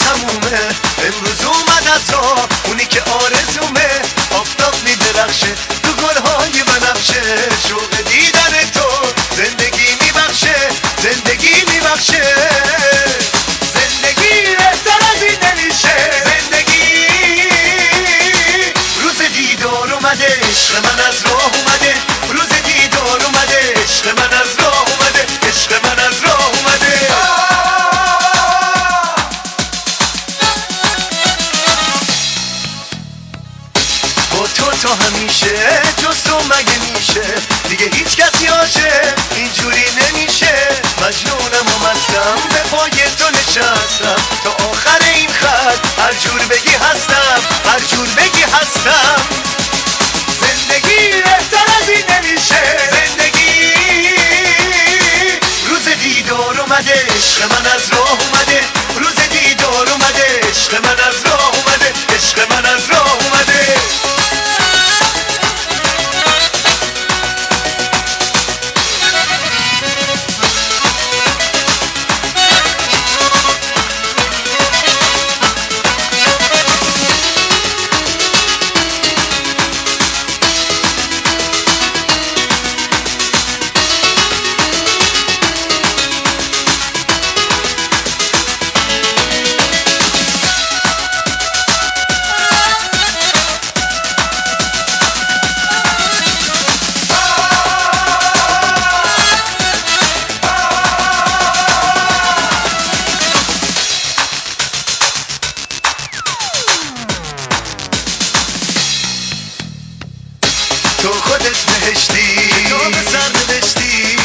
تمومه. امروز اومد راه اونی که آرزومه. آفتاب میدرخشه تو گلهای بنفشه همیشه جز تو مگه میشه؟ دیگه هیچ کسی عاشق اینجوری نمیشه. مجنونم و مستم. به پای تو نشستم. تا آخر این خط هر جور بگی هستم. هر جور بگی هستم. زندگی بهتر از این نمیشه. زندگی روز دیدار اومده. عشق من از راه اومده. روز دیدار اومده. عشق من از راه تو خودت بهشتی کتاب سر نوشتی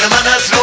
زندگی روز